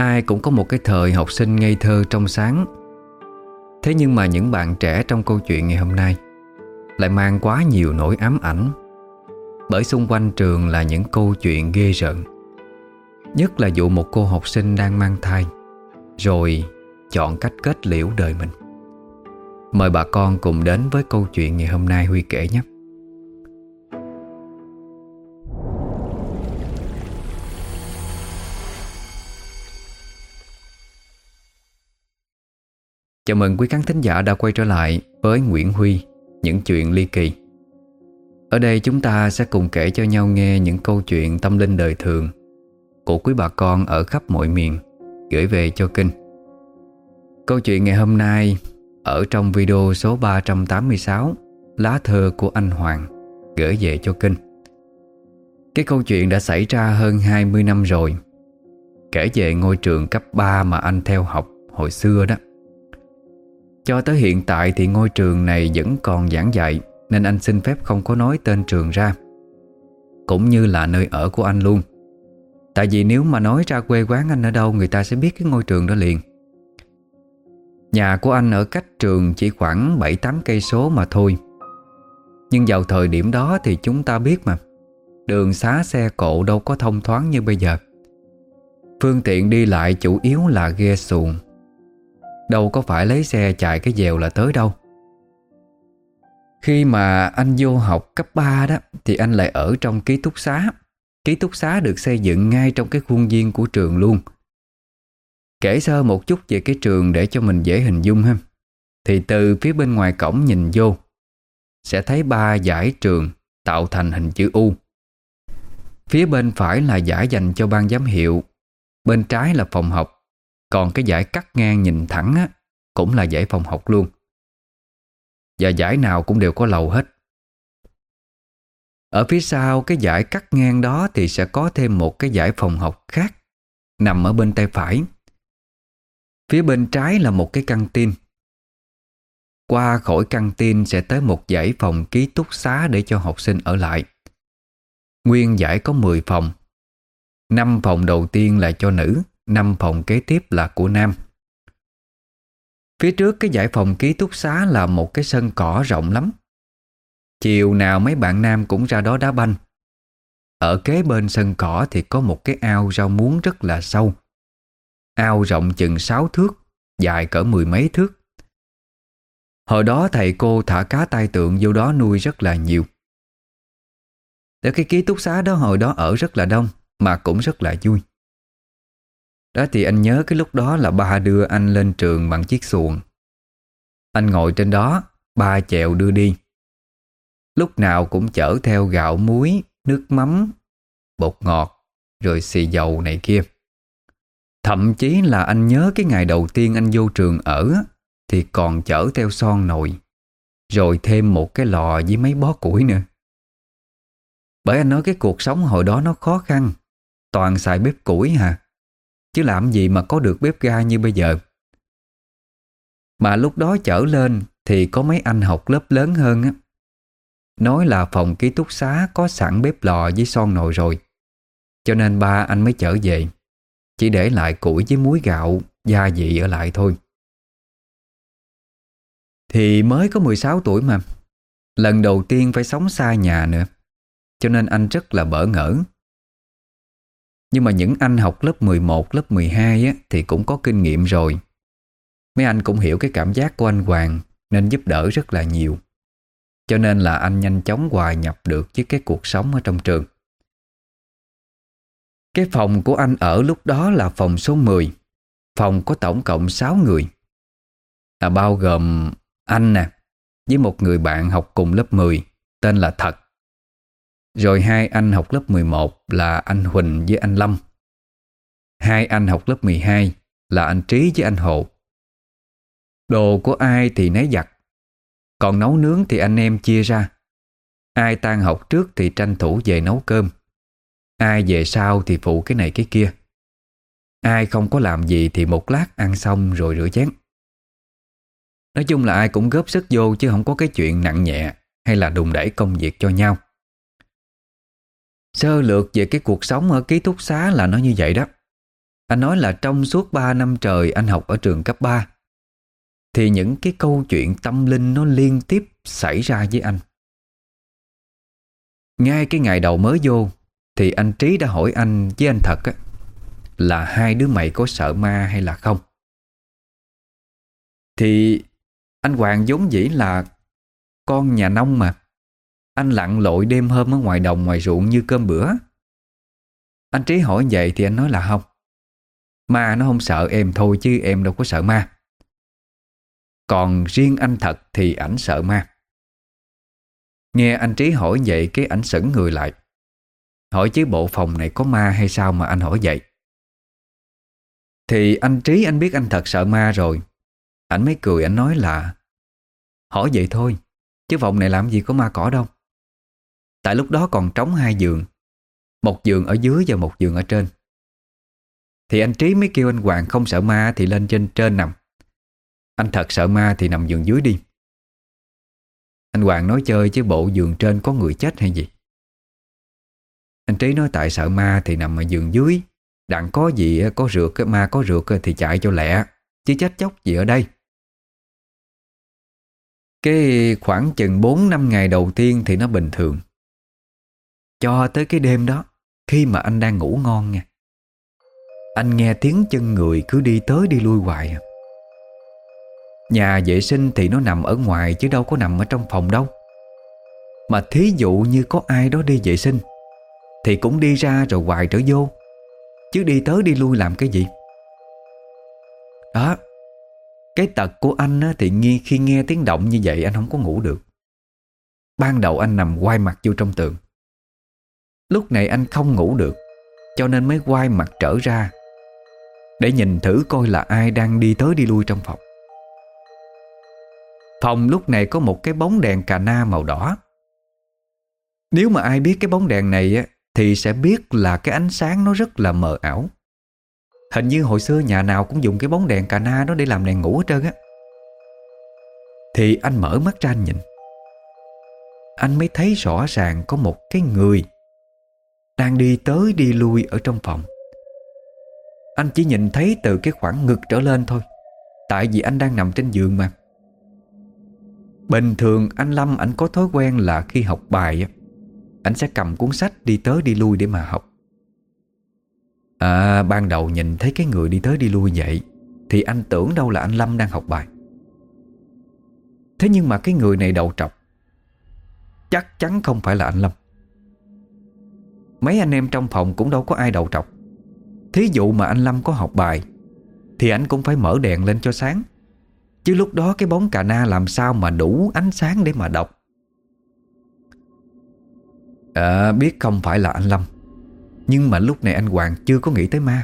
Ai cũng có một cái thời học sinh ngây thơ trong sáng. Thế nhưng mà những bạn trẻ trong câu chuyện ngày hôm nay Lại mang quá nhiều nỗi ám ảnh, Bởi xung quanh trường là những câu chuyện ghê rợn. Nhất là vụ một cô học sinh đang mang thai, Rồi chọn cách kết liễu đời mình. Mời bà con cùng đến với câu chuyện ngày hôm nay Huy kể nhé. Chào mừng quý khán thính giả đã quay trở lại với Nguyễn Huy, những chuyện ly kỳ. Ở đây chúng ta sẽ cùng kể cho nhau nghe những câu chuyện tâm linh đời thường của quý bà con ở khắp mọi miền gửi về cho kênh. Câu chuyện ngày hôm nay ở trong video số 386 Lá thơ của anh Hoàng gửi về cho kênh. Cái câu chuyện đã xảy ra hơn 20 năm rồi Kể về ngôi trường cấp 3 mà anh theo học hồi xưa đó cho tới hiện tại thì ngôi trường này vẫn còn giảng dạy, Nên anh xin phép không có nói tên trường ra. Cũng như là nơi ở của anh luôn. Tại vì nếu mà nói ra quê quán anh ở đâu, Người ta sẽ biết cái ngôi trường đó liền. Nhà của anh ở cách trường chỉ khoảng 7-8 cây số mà thôi. Nhưng vào thời điểm đó thì chúng ta biết mà. Đường xá xe cộ đâu có thông thoáng như bây giờ. Phương tiện đi lại chủ yếu là ghe xuồng. Đâu có phải lấy xe chạy cái dèo là tới đâu. Khi mà anh vô học cấp 3 đó, Thì anh lại ở trong ký túc xá. Ký túc xá được xây dựng ngay trong cái khuôn viên của trường luôn. Kể sơ một chút về cái trường để cho mình dễ hình dung ha. Thì từ phía bên ngoài cổng nhìn vô, Sẽ thấy ba giải trường tạo thành hình chữ U. Phía bên phải là giải dành cho ban giám hiệu, Bên trái là phòng học còn cái giải cắt ngang nhìn thẳng á, cũng là giải phòng học luôn. Và giải nào cũng đều có lầu hết. Ở phía sau cái giải cắt ngang đó thì sẽ có thêm một cái giải phòng học khác nằm ở bên tay phải. Phía bên trái là một cái căng tin. Qua khỏi căng tin sẽ tới một giải phòng ký túc xá để cho học sinh ở lại. Nguyên giải có 10 phòng. 5 phòng đầu tiên là cho nữ, năm phòng kế tiếp là của Nam. Phía trước cái giải phòng ký túc xá là một cái sân cỏ rộng lắm. Chiều nào mấy bạn Nam cũng ra đó đá banh. Ở kế bên sân cỏ thì có một cái ao rau muống rất là sâu. Ao rộng chừng 6 thước, Dài cỡ mười mấy thước. Hồi đó thầy cô thả cá tai tượng vô đó nuôi rất là nhiều. Để cái ký túc xá đó hồi đó ở rất là đông, Mà cũng rất là vui đó thì anh nhớ cái lúc đó là ba đưa anh lên trường bằng chiếc xuồng. Anh ngồi trên đó, ba chèo đưa đi. Lúc nào cũng chở theo gạo muối, nước mắm, bột ngọt, rồi xì dầu này kia. Thậm chí là anh nhớ cái ngày đầu tiên anh vô trường ở thì còn chở theo son nồi, rồi thêm một cái lò với mấy bó củi nữa. Bởi anh nói cái cuộc sống hồi đó nó khó khăn, toàn xài bếp củi hà. Chứ làm gì mà có được bếp ga như bây giờ. Mà lúc đó chở lên Thì có mấy anh học lớp lớn hơn á. Nói là phòng ký túc xá Có sẵn bếp lò với son nồi rồi. Cho nên ba anh mới chở về. Chỉ để lại củi với muối gạo, Gia vị ở lại thôi. Thì mới có 16 tuổi mà. Lần đầu tiên phải sống xa nhà nữa. Cho nên anh rất là bỡ ngỡ nhưng mà những anh học lớp 11, lớp 12 á, thì cũng có kinh nghiệm rồi. Mấy anh cũng hiểu cái cảm giác của anh Hoàng nên giúp đỡ rất là nhiều. Cho nên là anh nhanh chóng hòa nhập được với cái cuộc sống ở trong trường. Cái phòng của anh ở lúc đó là phòng số 10. Phòng có tổng cộng 6 người. Là bao gồm anh nè, với một người bạn học cùng lớp 10, tên là Thật. Rồi hai anh học lớp 11 là anh Huỳnh với anh Lâm. Hai anh học lớp 12 là anh Trí với anh Hồ. Đồ của ai thì nấy giặt. Còn nấu nướng thì anh em chia ra. Ai tan học trước thì tranh thủ về nấu cơm. Ai về sau thì phụ cái này cái kia. Ai không có làm gì thì một lát ăn xong rồi rửa chén. Nói chung là ai cũng góp sức vô chứ không có cái chuyện nặng nhẹ hay là đùng đẩy công việc cho nhau. Sơ lược về cái cuộc sống ở ký túc xá là nó như vậy đó. Anh nói là trong suốt 3 năm trời anh học ở trường cấp 3 Thì những cái câu chuyện tâm linh nó liên tiếp xảy ra với anh. Ngay cái ngày đầu mới vô Thì anh Trí đã hỏi anh với anh Thật á, Là hai đứa mày có sợ ma hay là không? Thì anh Hoàng vốn dĩ là con nhà nông mà. Anh lặn lội đêm hôm ở ngoài đồng ngoài ruộng như cơm bữa. Anh Trí hỏi vậy thì anh nói là không. Ma nó không sợ em thôi chứ em đâu có sợ ma. Còn riêng anh thật thì ảnh sợ ma. Nghe anh Trí hỏi vậy cái ảnh sững người lại. Hỏi chứ bộ phòng này có ma hay sao mà anh hỏi vậy? Thì anh Trí anh biết anh thật sợ ma rồi. Ảnh mới cười anh nói là, Hỏi vậy thôi, Chứ phòng này làm gì có ma cỏ đâu. Tại lúc đó còn trống hai giường. Một giường ở dưới và một giường ở trên. Thì anh Trí mới kêu anh Hoàng không sợ ma Thì lên trên trên nằm. Anh thật sợ ma thì nằm giường dưới đi. Anh Hoàng nói chơi chứ bộ giường trên có người chết hay gì? Anh Trí nói tại sợ ma thì nằm ở giường dưới. Đặng có gì, có rượt ma có rượt thì chạy cho lẹ. Chứ chết chóc gì ở đây? Cái khoảng chừng 4 năm ngày đầu tiên thì nó bình thường. Cho tới cái đêm đó, khi mà anh đang ngủ ngon nha. Anh nghe tiếng chân người cứ đi tới đi lui hoài. À. Nhà vệ sinh thì nó nằm ở ngoài chứ đâu có nằm ở trong phòng đâu. Mà thí dụ như có ai đó đi vệ sinh thì cũng đi ra rồi hoài trở vô. Chứ đi tới đi lui làm cái gì? Đó, cái tật của anh thì nghi khi nghe tiếng động như vậy anh không có ngủ được. Ban đầu anh nằm quay mặt vô trong tường. Lúc này anh không ngủ được cho nên mới quay mặt trở ra để nhìn thử coi là ai đang đi tới đi lui trong phòng. Phòng lúc này có một cái bóng đèn cà na màu đỏ. Nếu mà ai biết cái bóng đèn này á, thì sẽ biết là cái ánh sáng nó rất là mờ ảo. Hình như hồi xưa nhà nào cũng dùng cái bóng đèn cà na đó để làm đèn ngủ hết trơn á Thì anh mở mắt ra anh nhìn Anh mới thấy rõ ràng có một cái người đang đi tới đi lui ở trong phòng. Anh chỉ nhìn thấy từ cái khoảng ngực trở lên thôi, Tại vì anh đang nằm trên giường mà. Bình thường anh Lâm, anh có thói quen là khi học bài Anh sẽ cầm cuốn sách đi tới đi lui để mà học. À ban đầu nhìn thấy cái người đi tới đi lui vậy, Thì anh tưởng đâu là anh Lâm đang học bài. Thế nhưng mà cái người này đầu trọc, Chắc chắn không phải là anh Lâm. Mấy anh em trong phòng cũng đâu có ai đầu trọc. Thí dụ mà anh Lâm có học bài, Thì anh cũng phải mở đèn lên cho sáng. Chứ lúc đó cái bóng cà na làm sao mà đủ ánh sáng để mà đọc? À biết không phải là anh Lâm. Nhưng mà lúc này anh Hoàng chưa có nghĩ tới ma.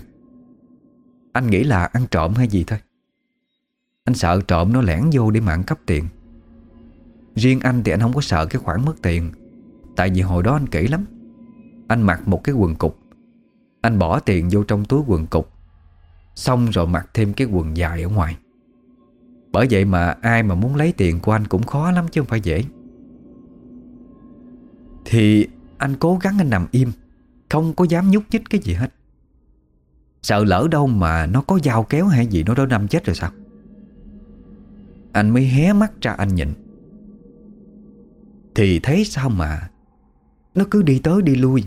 Anh nghĩ là ăn trộm hay gì thôi. Anh sợ trộm nó lẻn vô để mà ăn cắp tiền. Riêng anh thì anh không có sợ cái khoản mất tiền. Tại vì hồi đó anh kỹ lắm. Anh mặc một cái quần cục. Anh bỏ tiền vô trong túi quần cục. Xong rồi mặc thêm cái quần dài ở ngoài. Bởi vậy mà ai mà muốn lấy tiền của anh cũng khó lắm chứ không phải dễ. Thì anh cố gắng anh nằm im, không có dám nhúc nhích cái gì hết. Sợ lỡ đâu mà nó có dao kéo hay gì, Nó đó đâm chết rồi sao? Anh mới hé mắt ra anh nhìn. Thì thấy sao mà Nó cứ đi tới đi lui.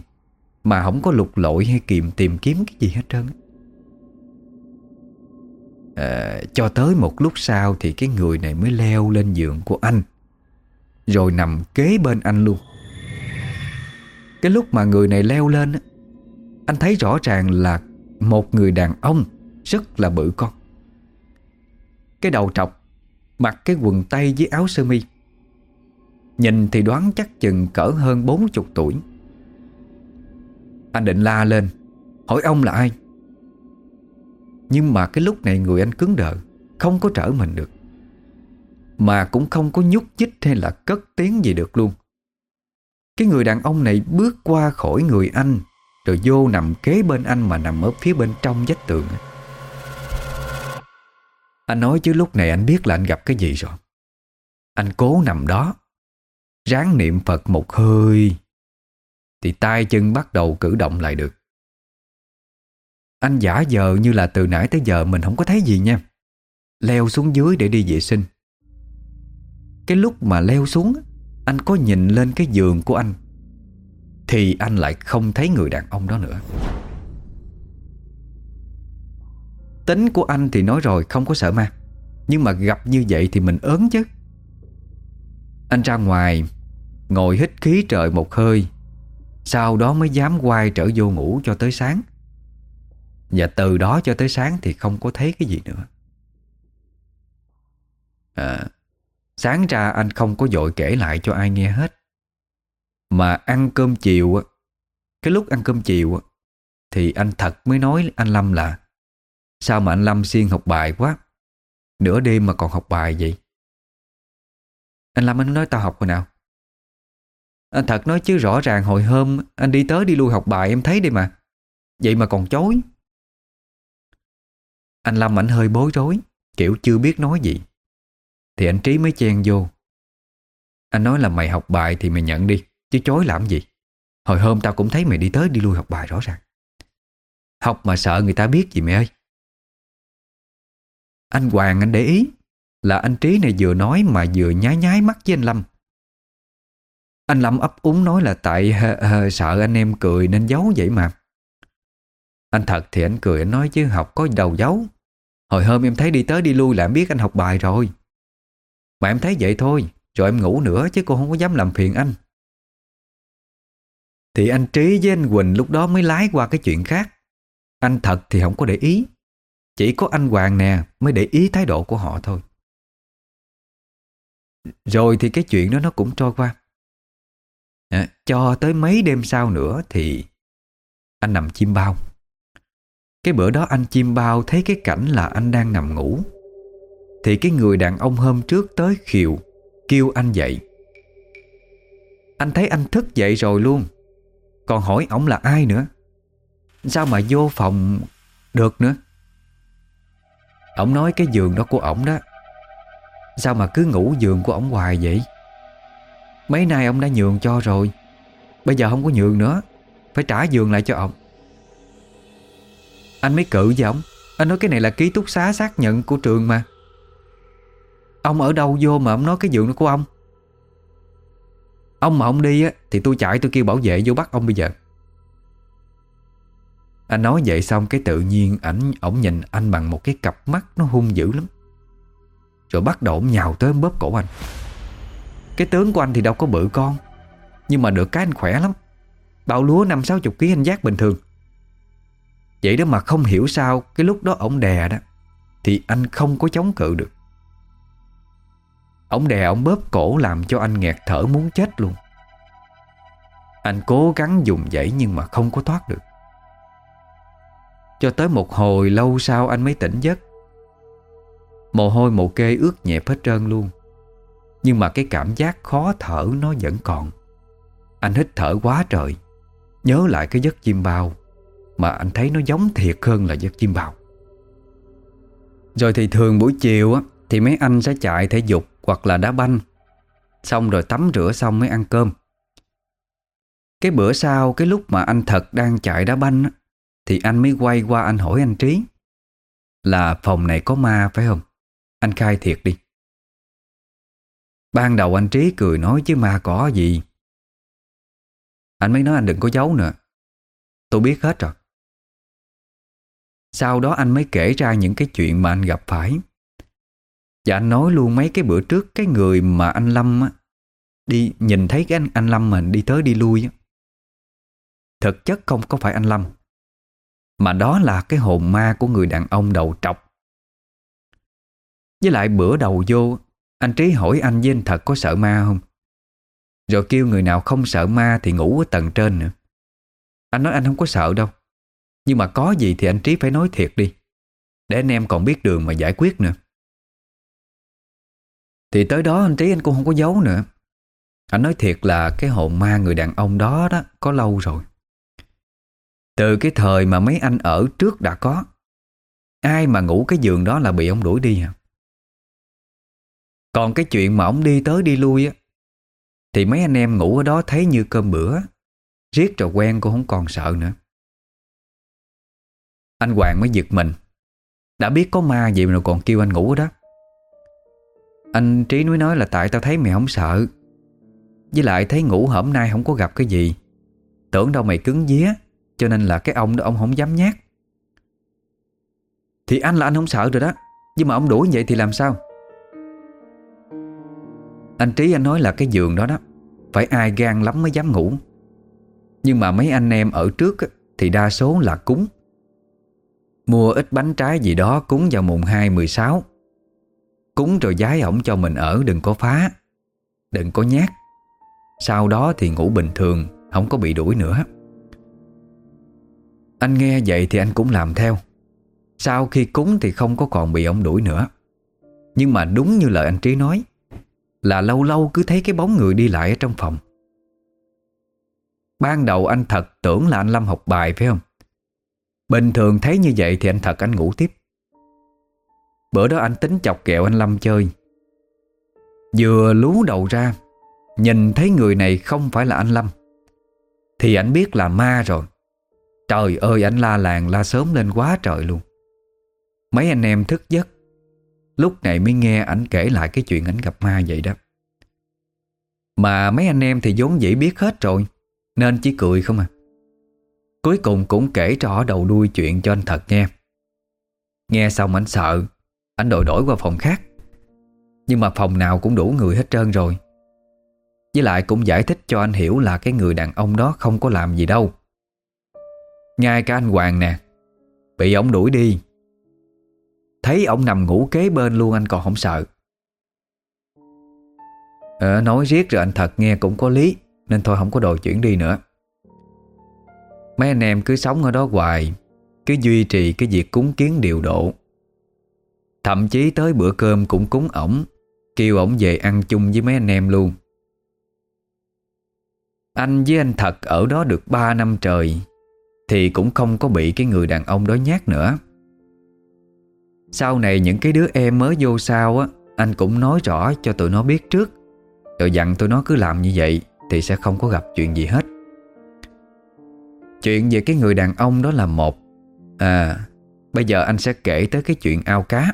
Mà không có lục lội hay kìm tìm kiếm cái gì hết trơn. À, Cho tới một lúc sau Thì cái người này mới leo lên giường của anh Rồi nằm kế bên anh luôn. Cái lúc mà người này leo lên Anh thấy rõ ràng là Một người đàn ông Rất là bự con. Cái đầu trọc Mặc cái quần tây với áo sơ mi. Nhìn thì đoán chắc chừng cỡ hơn 40 tuổi. Anh định la lên, Hỏi ông là ai? Nhưng mà cái lúc này người anh cứng đờ, Không có trở mình được. Mà cũng không có nhúc nhích hay là cất tiếng gì được luôn. Cái người đàn ông này bước qua khỏi người anh, Rồi vô nằm kế bên anh mà nằm ở phía bên trong vách tường Anh nói chứ lúc này anh biết là anh gặp cái gì rồi. Anh cố nằm đó, Ráng niệm Phật một hơi. Thì tay chân bắt đầu cử động lại được. Anh giả vờ như là từ nãy tới giờ mình không có thấy gì nha. Leo xuống dưới để đi vệ sinh. Cái lúc mà leo xuống, Anh có nhìn lên cái giường của anh, Thì anh lại không thấy người đàn ông đó nữa. Tính của anh thì nói rồi, không có sợ ma. Nhưng mà gặp như vậy thì mình ớn chứ. Anh ra ngoài, Ngồi hít khí trời một hơi sau đó mới dám quay trở vô ngủ cho tới sáng. Và từ đó cho tới sáng thì không có thấy cái gì nữa. À, Sáng ra anh không có dội kể lại cho ai nghe hết. Mà ăn cơm chiều Cái lúc ăn cơm chiều Thì anh thật mới nói anh Lâm là Sao mà anh Lâm siêng học bài quá? Nửa đêm mà còn học bài vậy? Anh Lâm anh nói tao học hồi nào? Anh thật nói chứ rõ ràng hồi hôm Anh đi tới đi lui học bài em thấy đi mà. Vậy mà còn chối. Anh Lâm ảnh hơi bối rối, Kiểu chưa biết nói gì. Thì anh Trí mới chen vô. Anh nói là mày học bài thì mày nhận đi, Chứ chối làm gì? Hồi hôm tao cũng thấy mày đi tới đi lui học bài rõ ràng. Học mà sợ người ta biết gì mày ơi. Anh Hoàng anh để ý Là anh Trí này vừa nói mà vừa nhái nhái mắt với anh Lâm. Anh Lâm ấp úng nói là tại hờ, hờ, sợ anh em cười nên giấu vậy mà. Anh thật thì anh cười anh nói chứ học có đầu giấu Hồi hôm em thấy đi tới đi lui là em biết anh học bài rồi. Mà em thấy vậy thôi Rồi em ngủ nữa chứ cô không có dám làm phiền anh. Thì anh Trí với anh Quỳnh lúc đó mới lái qua cái chuyện khác. Anh thật thì không có để ý. Chỉ có anh Hoàng nè mới để ý thái độ của họ thôi. Rồi thì cái chuyện đó nó cũng trôi qua. À, cho tới mấy đêm sau nữa thì anh nằm chim bao. Cái bữa đó anh chim bao thấy cái cảnh là anh đang nằm ngủ. Thì cái người đàn ông hôm trước tới khiều Kêu anh dậy. Anh thấy anh thức dậy rồi luôn. Còn hỏi ổng là ai nữa? Sao mà vô phòng được nữa? Ông nói cái giường đó của ổng đó. Sao mà cứ ngủ giường của ổng hoài vậy? Mấy nay ông đã nhường cho rồi. Bây giờ không có nhường nữa. Phải trả giường lại cho ông. Anh mới cự với ông. Anh nói cái này là ký túc xá xác nhận của trường mà. Ông ở đâu vô mà ông nói cái giường đó của ông? Ông mà ông đi á, Thì tôi chạy tôi kêu bảo vệ vô bắt ông bây giờ. Anh nói vậy xong cái tự nhiên ảnh, ổng nhìn anh bằng một cái cặp mắt nó hung dữ lắm. Rồi bắt đầu nhào tới bóp cổ anh. Cái tướng của anh thì đâu có bự con, nhưng mà được cái anh khỏe lắm. Bạo lúa năm sáu chục ký anh giác bình thường. Vậy đó mà không hiểu sao cái lúc đó ổng đè đó thì anh không có chống cự được. Ổng đè ổng bóp cổ làm cho anh nghẹt thở muốn chết luôn. Anh cố gắng dùng dãy nhưng mà không có thoát được. Cho tới một hồi lâu sau anh mới tỉnh giấc Mồ hôi mồ kê ướt nhẹp hết trơn luôn nhưng mà cái cảm giác khó thở nó vẫn còn. Anh hít thở quá trời. Nhớ lại cái giấc chim bao Mà anh thấy nó giống thiệt hơn là giấc chim bao Rồi thì thường buổi chiều á, Thì mấy anh sẽ chạy thể dục hoặc là đá banh. Xong rồi tắm rửa xong mới ăn cơm. Cái bữa sau, Cái lúc mà anh thật đang chạy đá banh á, thì anh mới quay qua anh hỏi anh Trí Là phòng này có ma phải không? Anh khai thiệt đi. Ban đầu anh Trí cười nói chứ ma có gì. Anh mới nói anh đừng có giấu nữa. Tôi biết hết rồi. Sau đó anh mới kể ra những cái chuyện mà anh gặp phải. Và anh nói luôn mấy cái bữa trước Cái người mà anh Lâm á, đi Nhìn thấy cái anh, anh Lâm mình đi tới đi lui á, Thực chất không có phải anh Lâm mà đó là cái hồn ma của người đàn ông đầu trọc. Với lại bữa đầu vô anh Trí hỏi anh với anh thật có sợ ma không? Rồi kêu người nào không sợ ma Thì ngủ ở tầng trên nữa. Anh nói anh không có sợ đâu. Nhưng mà có gì thì anh Trí phải nói thiệt đi. Để anh em còn biết đường mà giải quyết nữa. Thì tới đó anh Trí anh cũng không có giấu nữa. Anh nói thiệt là cái hồn ma người đàn ông đó đó Có lâu rồi. Từ cái thời mà mấy anh ở trước đã có, Ai mà ngủ cái giường đó là bị ông đuổi đi hả còn cái chuyện mà ông đi tới đi lui á, Thì mấy anh em ngủ ở đó thấy như cơm bữa. Riết rồi quen cũng không còn sợ nữa. Anh Hoàng mới giật mình. Đã biết có ma gì mà còn kêu anh ngủ ở đó. Anh Trí mới nói là tại tao thấy mày không sợ. Với lại thấy ngủ hôm nay không có gặp cái gì. Tưởng đâu mày cứng vía, Cho nên là cái ông đó ông không dám nhát. Thì anh là anh không sợ rồi đó. Nhưng mà ông đuổi vậy thì làm sao? Anh Trí anh nói là cái giường đó đó, Phải ai gan lắm mới dám ngủ. Nhưng mà mấy anh em ở trước Thì đa số là cúng. Mua ít bánh trái gì đó cúng vào mùng 2 16 Cúng rồi giái ổng cho mình ở, đừng có phá, Đừng có nhát. Sau đó thì ngủ bình thường, Không có bị đuổi nữa. Anh nghe vậy thì anh cũng làm theo. Sau khi cúng thì không có còn bị ổng đuổi nữa. Nhưng mà đúng như lời anh Trí nói là lâu lâu cứ thấy cái bóng người đi lại ở trong phòng. Ban đầu anh thật tưởng là anh Lâm học bài, phải không? Bình thường thấy như vậy thì anh thật anh ngủ tiếp. Bữa đó anh tính chọc kẹo anh Lâm chơi. Vừa lú đầu ra, Nhìn thấy người này không phải là anh Lâm, Thì anh biết là ma rồi. Trời ơi, anh la làng la sớm lên quá trời luôn. Mấy anh em thức giấc Lúc này mới nghe ảnh kể lại cái chuyện ảnh gặp ma vậy đó. Mà mấy anh em thì vốn dĩ biết hết rồi, Nên chỉ cười không à. Cuối cùng cũng kể rõ đầu đuôi chuyện cho anh thật nghe. Nghe xong anh sợ Anh đổi đổi qua phòng khác. Nhưng mà phòng nào cũng đủ người hết trơn rồi. Với lại cũng giải thích cho anh hiểu là cái người đàn ông đó không có làm gì đâu. Ngay cả anh Hoàng nè, Bị ổng đuổi đi Thấy ông nằm ngủ kế bên luôn anh còn không sợ. À, Nói riết rồi anh thật nghe cũng có lý Nên thôi không có đồ chuyển đi nữa. Mấy anh em cứ sống ở đó hoài Cứ duy trì cái việc cúng kiến điều độ. Thậm chí tới bữa cơm cũng cúng ổng Kêu ổng về ăn chung với mấy anh em luôn. Anh với anh Thật ở đó được 3 năm trời Thì cũng không có bị cái người đàn ông đó nhát nữa. Sau này những cái đứa em mới vô sau á, Anh cũng nói rõ cho tụi nó biết trước. Rồi dặn tụi nó cứ làm như vậy Thì sẽ không có gặp chuyện gì hết. Chuyện về cái người đàn ông đó là một. À Bây giờ anh sẽ kể tới cái chuyện ao cá.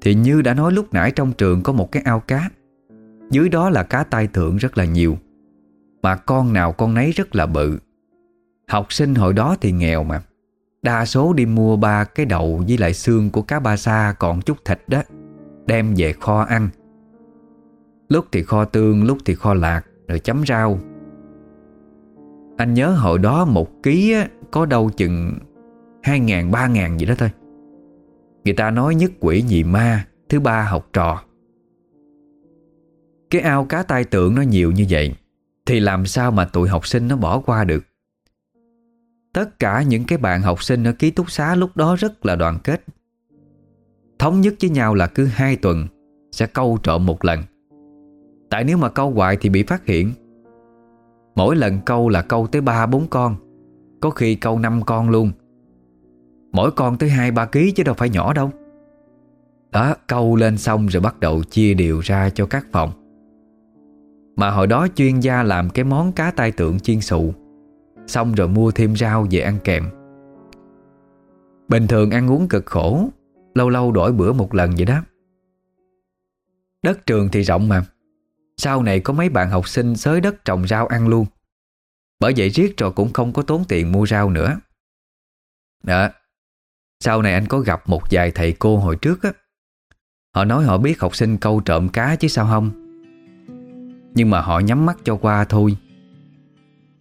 Thì như đã nói lúc nãy trong trường có một cái ao cá. Dưới đó là cá tai thượng rất là nhiều. Mà con nào con nấy rất là bự. Học sinh hồi đó thì nghèo mà. Đa số đi mua ba cái đầu với lại xương của cá ba sa còn chút thịt đó Đem về kho ăn. Lúc thì kho tương, lúc thì kho lạc Rồi chấm rau. Anh nhớ hồi đó một ký có đâu chừng hai ngàn ba ngàn gì đó thôi. Người ta nói nhất quỷ nhị ma Thứ ba học trò. Cái ao cá tai tượng nó nhiều như vậy Thì làm sao mà tụi học sinh nó bỏ qua được? Tất cả những cái bạn học sinh ở ký túc xá lúc đó rất là đoàn kết. Thống nhất với nhau là cứ hai tuần Sẽ câu trộm một lần. Tại nếu mà câu hoài thì bị phát hiện. Mỗi lần câu là câu tới 3-4 con, Có khi câu năm con luôn. Mỗi con tới 2-3 ký chứ đâu phải nhỏ đâu. Đó, câu lên xong rồi bắt đầu chia đều ra cho các phòng. Mà hồi đó chuyên gia làm cái món cá tai tượng chiên xù. Xong rồi mua thêm rau về ăn kèm. Bình thường ăn uống cực khổ, Lâu lâu đổi bữa một lần vậy đó. Đất trường thì rộng mà. Sau này có mấy bạn học sinh xới đất trồng rau ăn luôn. Bởi vậy riết rồi cũng không có tốn tiền mua rau nữa. Đó. Sau này anh có gặp một vài thầy cô hồi trước á. Họ nói họ biết học sinh câu trộm cá chứ sao không. Nhưng mà họ nhắm mắt cho qua thôi.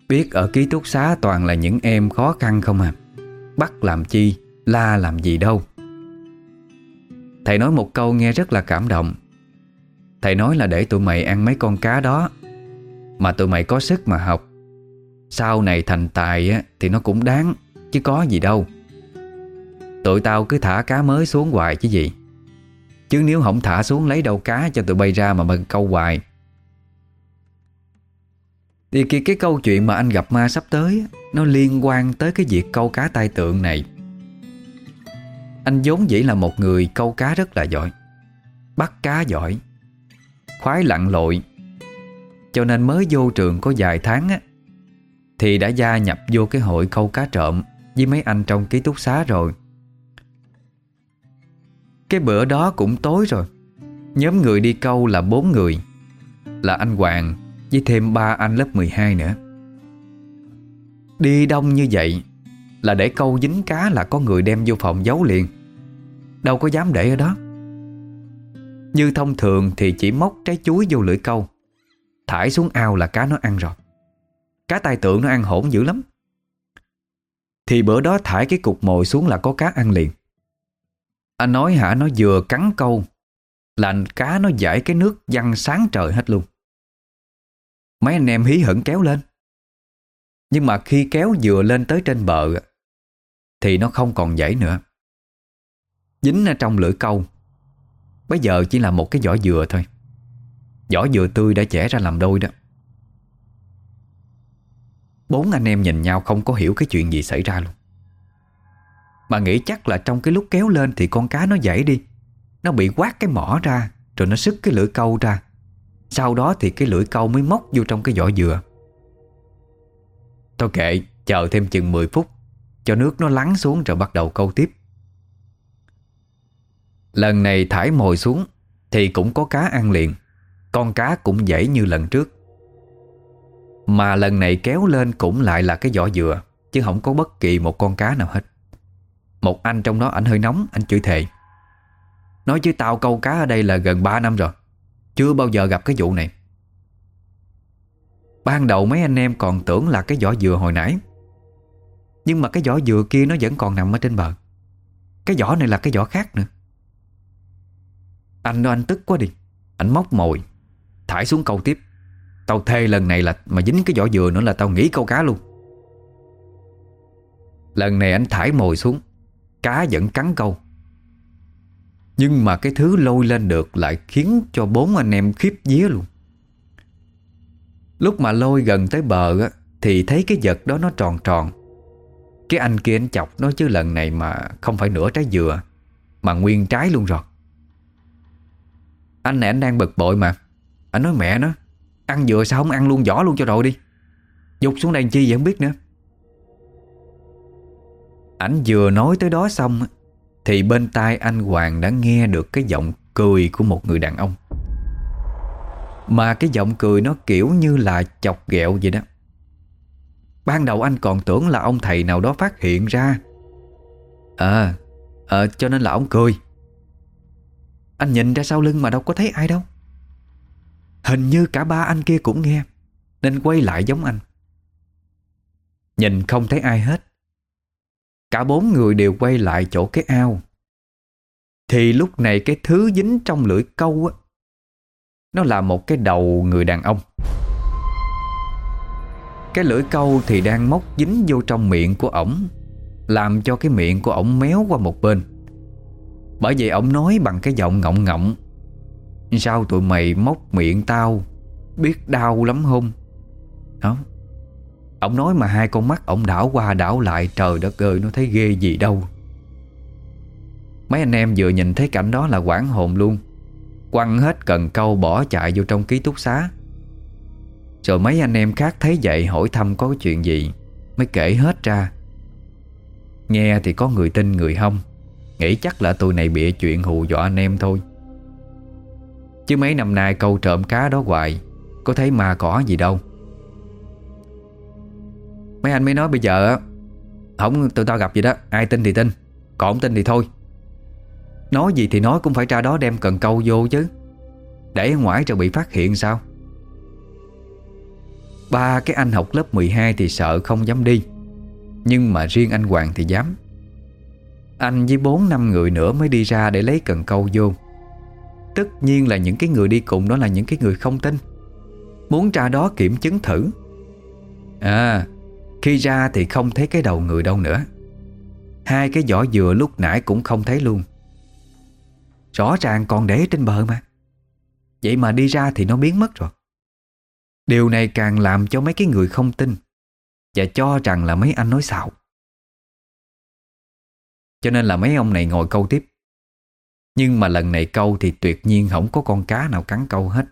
Biết ở ký túc xá toàn là những em khó khăn không à? Bắt làm chi, la làm gì đâu. Thầy nói một câu nghe rất là cảm động. Thầy nói là để tụi mày ăn mấy con cá đó Mà tụi mày có sức mà học. Sau này thành tài á, thì nó cũng đáng Chứ có gì đâu. Tụi tao cứ thả cá mới xuống hoài chứ gì. Chứ nếu không thả xuống lấy đầu cá cho tụi bay ra mà mình câu hoài thì cái, cái câu chuyện mà anh gặp ma sắp tới Nó liên quan tới cái việc câu cá tai tượng này. Anh vốn dĩ là một người câu cá rất là giỏi Bắt cá giỏi khoái lặn lội. Cho nên mới vô trường có vài tháng á Thì đã gia nhập vô cái hội câu cá trộm với mấy anh trong ký túc xá rồi. Cái bữa đó cũng tối rồi Nhóm người đi câu là bốn người Là anh Hoàng với thêm ba anh lớp 12 nữa. Đi đông như vậy Là để câu dính cá là có người đem vô phòng giấu liền. Đâu có dám để ở đó. Như thông thường thì chỉ móc trái chuối vô lưỡi câu. Thải xuống ao là cá nó ăn rồi. Cá tai tượng nó ăn hỗn dữ lắm. Thì bữa đó thải cái cục mồi xuống là có cá ăn liền. Anh nói hả, nó vừa cắn câu, Là cá nó giải cái nước văng sáng trời hết luôn. Mấy anh em hí hửng kéo lên. Nhưng mà khi kéo vừa lên tới trên bờ Thì nó không còn dãy nữa. Dính ở trong lưỡi câu. Bây giờ chỉ là một cái vỏ dừa thôi. Vỏ dừa tươi đã chẻ ra làm đôi đó. Bốn anh em nhìn nhau không có hiểu cái chuyện gì xảy ra luôn. Mà nghĩ chắc là trong cái lúc kéo lên Thì con cá nó dãy đi. Nó bị quát cái mỏ ra, Rồi nó sức cái lưỡi câu ra. Sau đó thì cái lưỡi câu mới móc vô trong cái vỏ dừa. Thôi kệ, Chờ thêm chừng 10 phút, Cho nước nó lắng xuống rồi bắt đầu câu tiếp. Lần này thải mồi xuống Thì cũng có cá ăn liền, Con cá cũng dễ như lần trước. Mà lần này kéo lên cũng lại là cái vỏ dừa, Chứ không có bất kỳ một con cá nào hết. Một anh trong đó ảnh hơi nóng, Anh chửi thề. Nói chứ tao câu cá ở đây là gần 3 năm rồi. Chưa bao giờ gặp cái vụ này. Ban đầu mấy anh em còn tưởng là cái vỏ dừa hồi nãy. Nhưng mà cái vỏ dừa kia nó vẫn còn nằm ở trên bờ. Cái vỏ này là cái vỏ khác nữa. Anh đó anh tức quá đi. Anh móc mồi. Thải xuống câu tiếp. Tao thề lần này là mà dính cái vỏ dừa nữa là tao nghĩ câu cá luôn. Lần này anh thải mồi xuống. Cá vẫn cắn câu. Nhưng mà cái thứ lôi lên được Lại khiến cho bốn anh em khiếp vía luôn. Lúc mà lôi gần tới bờ á, Thì thấy cái vật đó nó tròn tròn. Cái anh kia anh chọc nó chứ lần này mà Không phải nửa trái dừa Mà nguyên trái luôn rồi. Anh này anh đang bực bội mà. Anh nói mẹ nó Ăn dừa sao không ăn luôn vỏ luôn cho rồi đi. Dục xuống đây chi vậy không biết nữa. Anh vừa nói tới đó xong thì bên tai anh Hoàng đã nghe được cái giọng cười của một người đàn ông. Mà cái giọng cười nó kiểu như là chọc ghẹo vậy đó. Ban đầu anh còn tưởng là ông thầy nào đó phát hiện ra. À, à cho nên là ông cười. Anh nhìn ra sau lưng mà đâu có thấy ai đâu. Hình như cả ba anh kia cũng nghe Nên quay lại giống anh. Nhìn không thấy ai hết. Cả bốn người đều quay lại chỗ cái ao. Thì lúc này cái thứ dính trong lưỡi câu á, Nó là một cái đầu người đàn ông. Cái lưỡi câu thì đang móc dính vô trong miệng của ổng, Làm cho cái miệng của ổng méo qua một bên. Bởi vậy ổng nói bằng cái giọng ngọng ngọng, Sao tụi mày móc miệng tao? Biết đau lắm không? Đó. Ông nói mà hai con mắt ông đảo qua đảo lại, Trời đất ơi, nó thấy ghê gì đâu. Mấy anh em vừa nhìn thấy cảnh đó là quảng hồn luôn. Quăng hết cần câu bỏ chạy vô trong ký túc xá. Rồi mấy anh em khác thấy vậy hỏi thăm có chuyện gì, Mới kể hết ra. Nghe thì có người tin người không, Nghĩ chắc là tụi này bịa chuyện hù dọa anh em thôi. Chứ mấy năm nay câu trộm cá đó hoài, Có thấy ma cỏ gì đâu. Mấy anh mới nói bây giờ á, Không tụi tao gặp gì đó, Ai tin thì tin, Còn không tin thì thôi. Nói gì thì nói cũng phải ra đó đem cần câu vô chứ. Để ngoài rồi bị phát hiện sao? Ba cái anh học lớp 12 thì sợ không dám đi, Nhưng mà riêng anh Hoàng thì dám. Anh với bốn năm người nữa mới đi ra để lấy cần câu vô. Tất nhiên là những cái người đi cùng đó là những cái người không tin. Muốn ra đó kiểm chứng thử. À khi ra thì không thấy cái đầu người đâu nữa. Hai cái vỏ dừa lúc nãy cũng không thấy luôn. Rõ ràng còn để trên bờ mà. Vậy mà đi ra thì nó biến mất rồi. Điều này càng làm cho mấy cái người không tin Và cho rằng là mấy anh nói xạo. Cho nên là mấy ông này ngồi câu tiếp. Nhưng mà lần này câu thì tuyệt nhiên không có con cá nào cắn câu hết.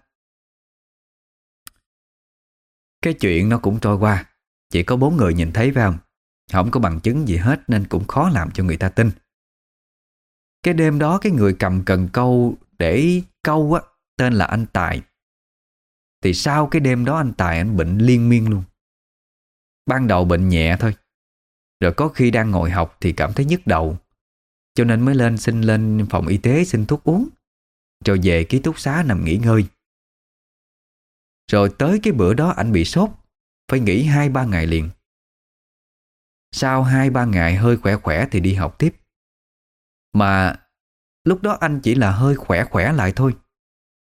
Cái chuyện nó cũng trôi qua. Chỉ có bốn người nhìn thấy phải không? Không có bằng chứng gì hết nên cũng khó làm cho người ta tin. Cái đêm đó cái người cầm cần câu để câu á, Tên là anh Tài. Thì sau cái đêm đó anh Tài anh bệnh liên miên luôn. Ban đầu bệnh nhẹ thôi. Rồi có khi đang ngồi học thì cảm thấy nhức đầu. Cho nên mới lên xin lên phòng y tế xin thuốc uống. Rồi về ký túc xá nằm nghỉ ngơi. Rồi tới cái bữa đó anh bị sốt. Phải nghỉ 2-3 ngày liền. Sau 2-3 ngày hơi khỏe khỏe thì đi học tiếp. Mà lúc đó anh chỉ là hơi khỏe khỏe lại thôi.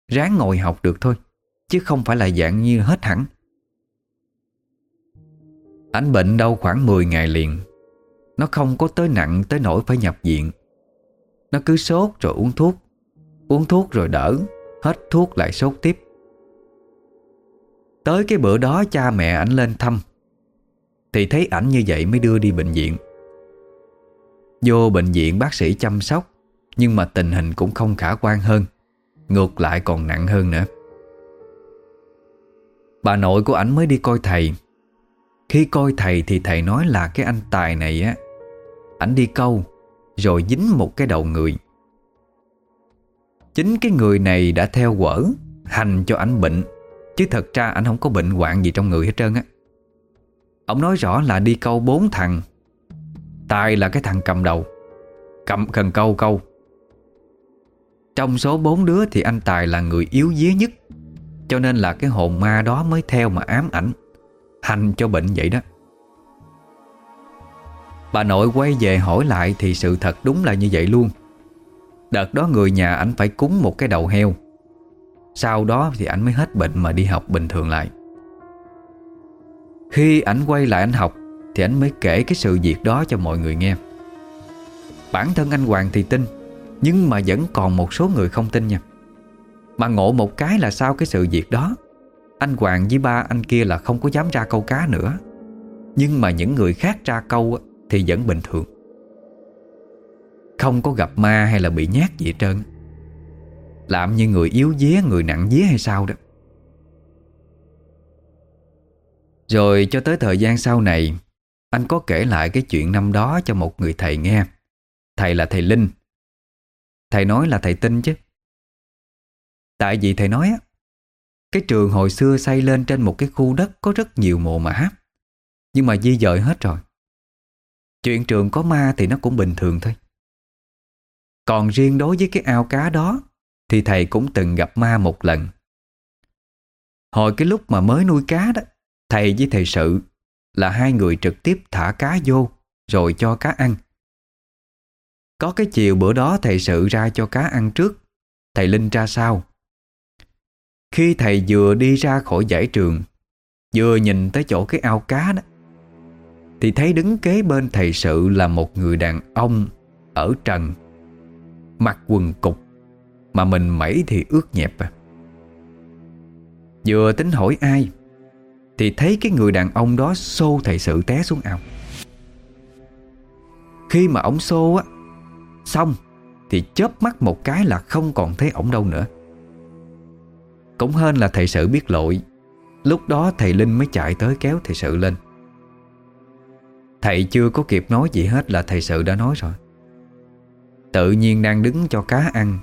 Ráng ngồi học được thôi, Chứ không phải là dạng như hết hẳn. Anh bệnh đâu khoảng 10 ngày liền. Nó không có tới nặng tới nỗi phải nhập viện. Nó cứ sốt rồi uống thuốc. Uống thuốc rồi đỡ, Hết thuốc lại sốt tiếp. Tới cái bữa đó cha mẹ ảnh lên thăm. Thì thấy ảnh như vậy mới đưa đi bệnh viện. Vô bệnh viện bác sĩ chăm sóc, Nhưng mà tình hình cũng không khả quan hơn, Ngược lại còn nặng hơn nữa. Bà nội của ảnh mới đi coi thầy. Khi coi thầy thì thầy nói là cái anh Tài này á, Ảnh đi câu, Rồi dính một cái đầu người. Chính cái người này đã theo quở, Hành cho ảnh bệnh. Chứ thật ra anh không có bệnh hoạn gì trong người hết trơn á. Ông nói rõ là đi câu bốn thằng. Tài là cái thằng cầm đầu. Cầm cần câu câu. Trong số bốn đứa thì anh Tài là người yếu dế nhất. Cho nên là cái hồn ma đó mới theo mà ám ảnh, Hành cho bệnh vậy đó. Bà nội quay về hỏi lại Thì sự thật đúng là như vậy luôn. Đợt đó người nhà ảnh phải cúng một cái đầu heo. Sau đó thì ảnh mới hết bệnh Mà đi học bình thường lại. Khi ảnh quay lại anh học, Thì ảnh mới kể cái sự việc đó cho mọi người nghe. Bản thân anh Hoàng thì tin, Nhưng mà vẫn còn một số người không tin nha. Mà ngộ một cái là sau cái sự việc đó, anh Hoàng với ba anh kia là không có dám ra câu cá nữa. Nhưng mà những người khác ra câu Thì vẫn bình thường. Không có gặp ma hay là bị nhát gì hết trơn. Làm như người yếu dế Người nặng dế hay sao đó Rồi cho tới thời gian sau này, Anh có kể lại cái chuyện năm đó Cho một người thầy nghe Thầy là thầy Linh Thầy nói là thầy tin chứ Tại vì thầy nói á, cái trường hồi xưa xây lên trên một cái khu đất có rất nhiều mộ mã. Nhưng mà di dời hết rồi. Chuyện trường có ma thì nó cũng bình thường thôi. Còn riêng đối với cái ao cá đó thì thầy cũng từng gặp ma một lần. Hồi cái lúc mà mới nuôi cá đó, thầy với thầy sự là hai người trực tiếp thả cá vô rồi cho cá ăn. Có cái chiều bữa đó thầy sự ra cho cá ăn trước, thầy Linh ra sau. Khi thầy vừa đi ra khỏi giải trường Vừa nhìn tới chỗ cái ao cá đó Thì thấy đứng kế bên thầy sự là một người đàn ông Ở trần Mặc quần cục mà mình mẩy thì ướt nhẹp à. Vừa tính hỏi ai Thì thấy cái người đàn ông đó xô thầy sự té xuống ao. Khi mà ổng xô á Xong Thì chớp mắt một cái là không còn thấy ổng đâu nữa. Cũng hên là thầy sự biết lỗi, Lúc đó thầy Linh mới chạy tới kéo thầy sự lên. Thầy chưa có kịp nói gì hết là thầy sự đã nói rồi. Tự nhiên đang đứng cho cá ăn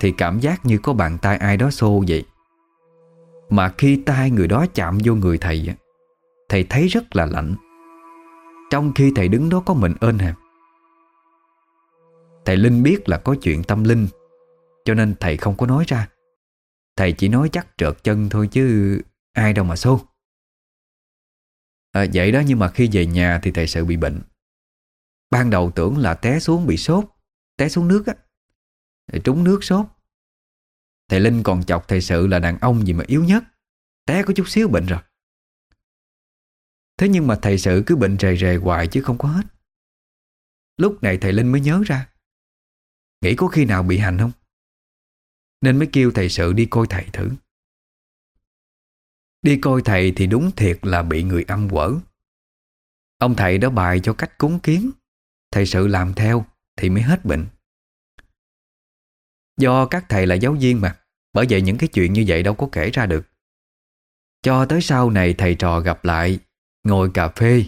thì cảm giác như có bàn tay ai đó xô vậy Mà khi tay người đó chạm vô người thầy Thầy thấy rất là lạnh Trong khi thầy đứng đó có mình ơn hả Thầy Linh biết là có chuyện tâm linh Cho nên thầy không có nói ra Thầy chỉ nói chắc trợt chân thôi chứ ai đâu mà xô. À, vậy đó nhưng mà khi về nhà thì thầy sợ bị bệnh. Ban đầu tưởng là té xuống bị sốt, té xuống nước á. Trúng nước sốt. Thầy Linh còn chọc thầy sự là đàn ông gì mà yếu nhất. Té có chút xíu bệnh rồi. Thế nhưng mà thầy sự cứ bệnh rề rề hoài chứ không có hết. Lúc này thầy Linh mới nhớ ra. Nghĩ có khi nào bị hành không? Nên mới kêu thầy sự đi coi thầy thử Đi coi thầy thì đúng thiệt là bị người âm quở Ông thầy đó bài cho cách cúng kiến Thầy sự làm theo Thì mới hết bệnh Do các thầy là giáo viên mà, Bởi vậy những cái chuyện như vậy đâu có kể ra được. Cho tới sau này thầy trò gặp lại, Ngồi cà phê,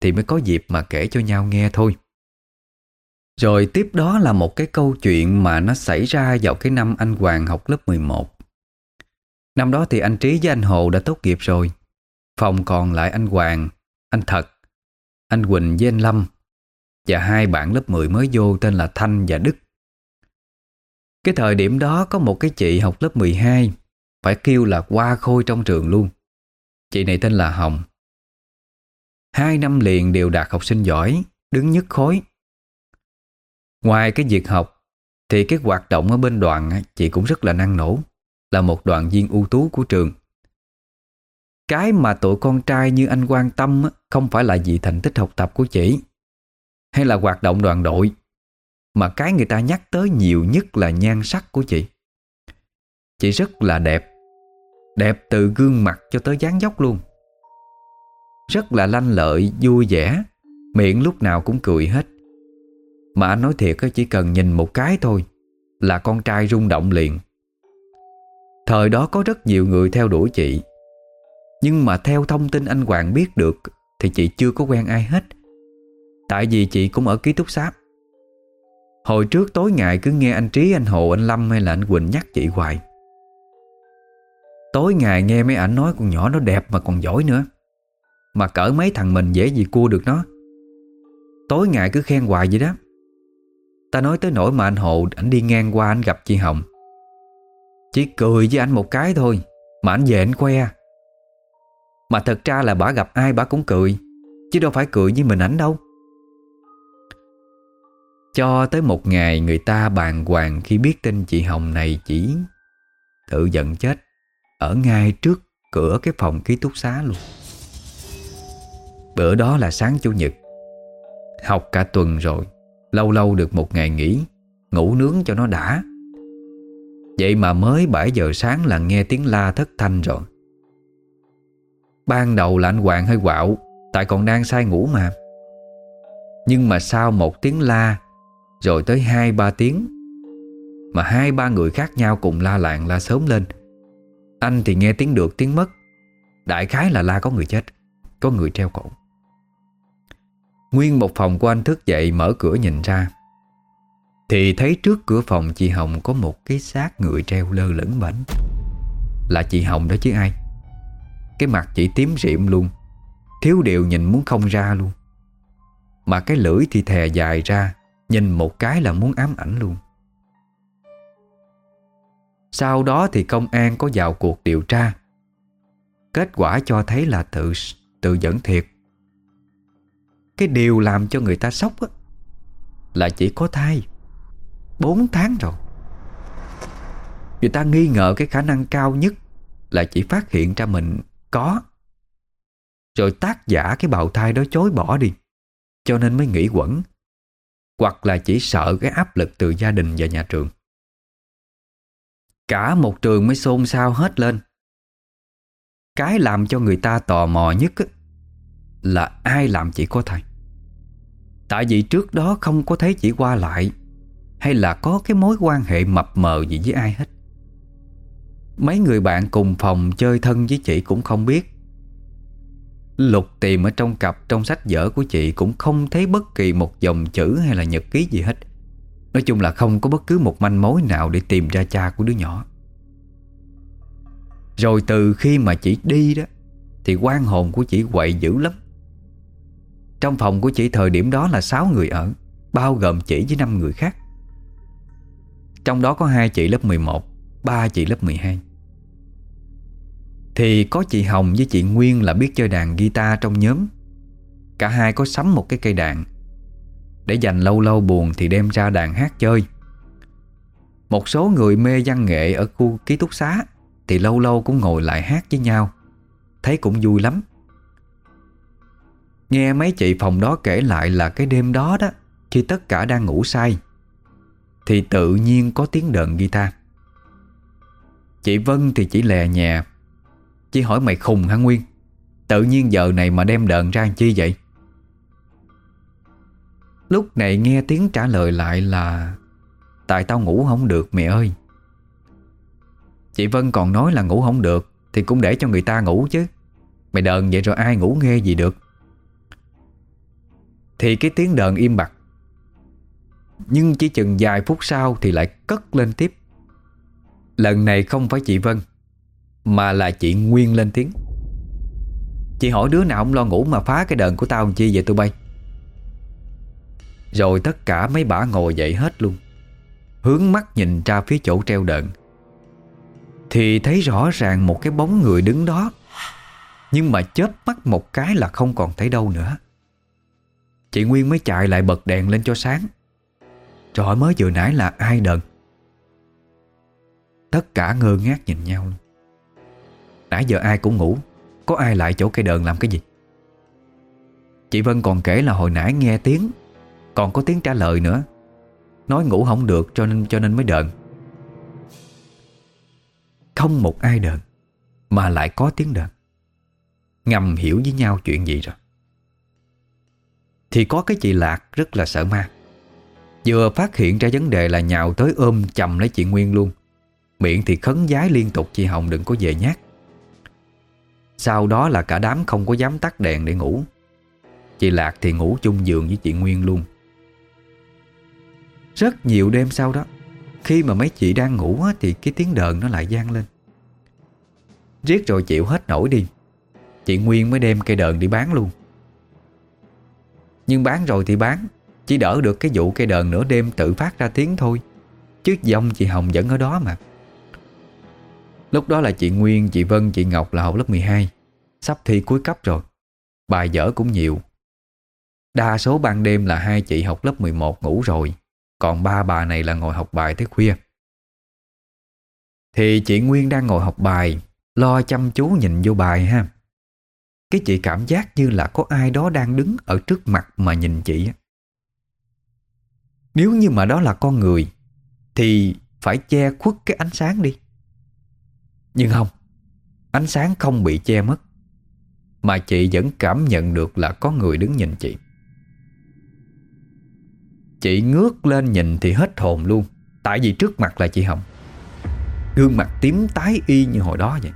Thì mới có dịp mà kể cho nhau nghe thôi. Rồi tiếp đó là một cái câu chuyện Mà nó xảy ra vào cái năm anh Hoàng học lớp 11 Năm đó thì anh Trí với anh Hồ đã tốt nghiệp rồi. Phòng còn lại anh Hoàng, Anh Thật, Anh Quỳnh với anh Lâm. Và hai bạn lớp 10 mới vô tên là Thanh và Đức. Cái thời điểm đó có một cái chị học lớp 12 Phải kêu là qua khôi trong trường luôn. Chị này tên là Hồng. Hai năm liền đều đạt học sinh giỏi, Đứng nhất khối. Ngoài cái việc học, Thì cái hoạt động ở bên đoàn Chị cũng rất là năng nổ, Là một đoàn viên ưu tú của trường. Cái mà tụi con trai như anh quan tâm Không phải là vì thành tích học tập của chị, Hay là hoạt động đoàn đội. Mà cái người ta nhắc tới nhiều nhất là nhan sắc của chị. Chị rất là đẹp Đẹp từ gương mặt cho tới dáng dốc luôn. Rất là lanh lợi, vui vẻ Miệng lúc nào cũng cười hết. Mà anh nói thiệt chỉ cần nhìn một cái thôi Là con trai rung động liền. Thời đó có rất nhiều người theo đuổi chị Nhưng mà theo thông tin anh Hoàng biết được Thì chị chưa có quen ai hết. Tại vì chị cũng ở ký túc xá. Hồi trước tối ngày cứ nghe anh Trí, anh Hồ, anh Lâm hay là anh Quỳnh nhắc chị hoài. Tối ngày nghe mấy ảnh nói con nhỏ nó đẹp mà còn giỏi nữa. Mà cỡ mấy thằng mình dễ gì cua được nó. Tối ngày cứ khen hoài vậy đó. Ta nói tới nỗi mà anh Hồ Anh đi ngang qua anh gặp chị Hồng. Chỉ cười với anh một cái thôi Mà anh về anh khoe. Mà thật ra là bà gặp ai bà cũng cười Chứ đâu phải cười với mình ảnh đâu. Cho tới một ngày người ta bàn hoàng Khi biết tin chị Hồng này chỉ Tự giận chết ở ngay trước cửa cái phòng ký túc xá luôn. Bữa đó là sáng Chủ nhật, Học cả tuần rồi, Lâu lâu được một ngày nghỉ, Ngủ nướng cho nó đã. Vậy mà mới 7 giờ sáng là nghe tiếng la thất thanh rồi. Ban đầu là anh Hoàng hơi quạo, Tại còn đang say ngủ mà. Nhưng mà sau một tiếng la rồi tới hai, ba tiếng. Mà hai, ba người khác nhau cùng la làng la sớm lên. Anh thì nghe tiếng được, tiếng mất. Đại khái là la có người chết, Có người treo cổ. Nguyên một phòng của anh thức dậy mở cửa nhìn ra. Thì thấy trước cửa phòng chị Hồng Có một cái xác người treo lơ lửng bảnh. Là chị Hồng đó chứ ai? Cái mặt chị tím riệm luôn. Thiếu điều nhìn muốn không ra luôn. Mà cái lưỡi thì thè dài ra. Nhìn một cái là muốn ám ảnh luôn. Sau đó thì công an có vào cuộc điều tra. Kết quả cho thấy là tự tự dẫn thiệt. Cái điều làm cho người ta sốc á, Là chỉ có thai. 4 tháng rồi. Người ta nghi ngờ cái khả năng cao nhất Là chỉ phát hiện ra mình có. Rồi tác giả cái bào thai đó chối bỏ đi. Cho nên mới nghĩ quẩn. Hoặc là chỉ sợ cái áp lực từ gia đình và nhà trường. Cả một trường mới xôn xao hết lên. Cái làm cho người ta tò mò nhất Là ai làm chị có thầy. Tại vì trước đó không có thấy chị qua lại, Hay là có cái mối quan hệ mập mờ gì với ai hết. Mấy người bạn cùng phòng chơi thân với chị cũng không biết. Lục tìm ở trong cặp, trong sách vở của chị Cũng không thấy bất kỳ một dòng chữ hay là nhật ký gì hết. Nói chung là không có bất cứ một manh mối nào để tìm ra cha của đứa nhỏ. Rồi từ khi mà chị đi đó, Thì quan hồn của chị quậy dữ lắm. Trong phòng của chị thời điểm đó là 6 người ở, Bao gồm chị với 5 người khác. Trong đó có hai chị lớp 11 ba chị lớp 12 thì có chị Hồng với chị Nguyên là biết chơi đàn guitar trong nhóm. Cả hai có sắm một cái cây đàn. Để dành lâu lâu buồn thì đem ra đàn hát chơi. Một số người mê văn nghệ ở khu ký túc xá Thì lâu lâu cũng ngồi lại hát với nhau. Thấy cũng vui lắm. Nghe mấy chị phòng đó kể lại là cái đêm đó đó, Khi tất cả đang ngủ say, Thì tự nhiên có tiếng đờn guitar. Chị Vân thì chỉ lè nhà chỉ hỏi mày khùng hả Nguyên? Tự nhiên giờ này mà đem đờn ra chi vậy? Lúc này nghe tiếng trả lời lại là, Tại tao ngủ không được mẹ ơi. Chị Vân còn nói là ngủ không được Thì cũng để cho người ta ngủ chứ. Mày đờn vậy rồi ai ngủ nghe gì được? Thì cái tiếng đờn im bặt. Nhưng chỉ chừng vài phút sau Thì lại cất lên tiếp. Lần này không phải chị Vân mà là chị Nguyên lên tiếng. Chị hỏi đứa nào không lo ngủ Mà phá cái đờn của tao làm chi vậy tụi bay? Rồi tất cả mấy bả ngồi dậy hết luôn. Hướng mắt nhìn ra phía chỗ treo đờn Thì thấy rõ ràng một cái bóng người đứng đó. Nhưng mà chớp mắt một cái là không còn thấy đâu nữa. Chị Nguyên mới chạy lại bật đèn lên cho sáng. Trời mới vừa nãy là ai đờn Tất cả ngơ ngác nhìn nhau luôn. Nãy giờ ai cũng ngủ, Có ai lại chỗ cây đờn làm cái gì? Chị Vân còn kể là hồi nãy nghe tiếng, Còn có tiếng trả lời nữa. Nói ngủ không được cho nên cho nên mới đờn. Không một ai đờn, Mà lại có tiếng đờn. Ngầm hiểu với nhau chuyện gì rồi. Thì có cái chị Lạc rất là sợ ma. Vừa phát hiện ra vấn đề là nhào tới ôm chầm lấy chị Nguyên luôn. Miệng thì khấn giái liên tục, chị Hồng đừng có về nhát. Sau đó là cả đám không có dám tắt đèn để ngủ. Chị Lạc thì ngủ chung giường với chị Nguyên luôn. Rất nhiều đêm sau đó, Khi mà mấy chị đang ngủ Thì cái tiếng đờn nó lại gian lên. Riết rồi chịu hết nổi đi. Chị Nguyên mới đem cây đờn đi bán luôn. Nhưng bán rồi thì bán, Chỉ đỡ được cái vụ cây đờn nửa đêm tự phát ra tiếng thôi. Chứ dòng chị Hồng vẫn ở đó mà. Lúc đó là chị Nguyên, chị Vân, chị Ngọc là học lớp 12 Sắp thi cuối cấp rồi. Bài dở cũng nhiều. Đa số ban đêm là hai chị học lớp 11 ngủ rồi. Còn ba bà này là ngồi học bài tới khuya. Thì chị Nguyên đang ngồi học bài Lo chăm chú nhìn vô bài ha. Cái chị cảm giác như là có ai đó đang đứng ở trước mặt mà nhìn chị Nếu như mà đó là con người Thì phải che khuất cái ánh sáng đi nhưng không, Ánh sáng không bị che mất, Mà chị vẫn cảm nhận được là có người đứng nhìn chị. Chị ngước lên nhìn thì hết hồn luôn. Tại vì trước mặt là chị Hồng. Gương mặt tím tái y như hồi đó vậy.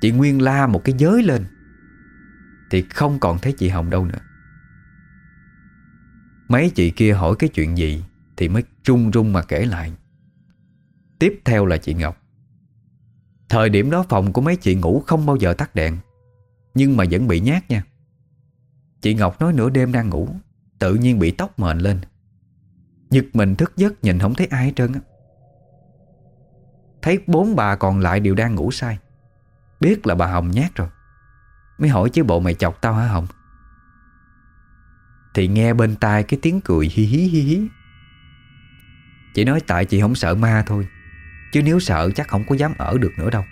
Chị Nguyên la một cái giới lên. Thì không còn thấy chị Hồng đâu nữa. Mấy chị kia hỏi cái chuyện gì Thì mới run run mà kể lại. Tiếp theo là chị Ngọc. Thời điểm đó phòng của mấy chị ngủ không bao giờ tắt đèn, Nhưng mà vẫn bị nhát nha. Chị Ngọc nói nửa đêm đang ngủ, Tự nhiên bị tóc mền lên. Giật mình thức giấc nhìn không thấy ai hết trơn á. Thấy bốn bà còn lại đều đang ngủ say, Biết là bà Hồng nhát rồi, Mới hỏi chứ bộ mày chọc tao hả Hồng? Thì nghe bên tai cái tiếng cười hi hí hi hí. Chị nói tại chị không sợ ma thôi. Chứ nếu sợ chắc không có dám ở được nữa đâu.